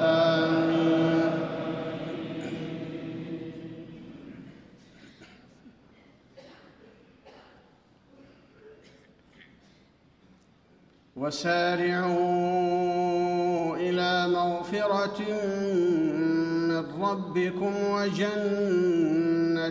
آمين. وسارعوا إلى مغفرة من ربكم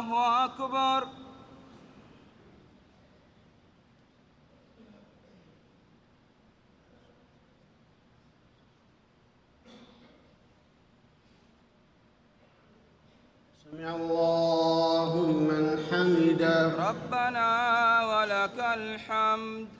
الله أكبر. سمع الله لمن حمده. ربنا ولك الحمد.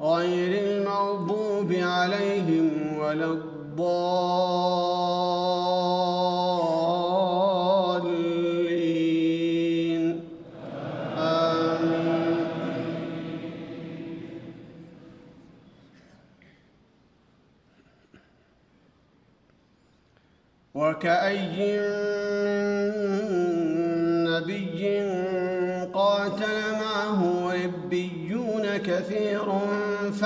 غير المغضوب عليهم ولا الضالين. آمين. وكأي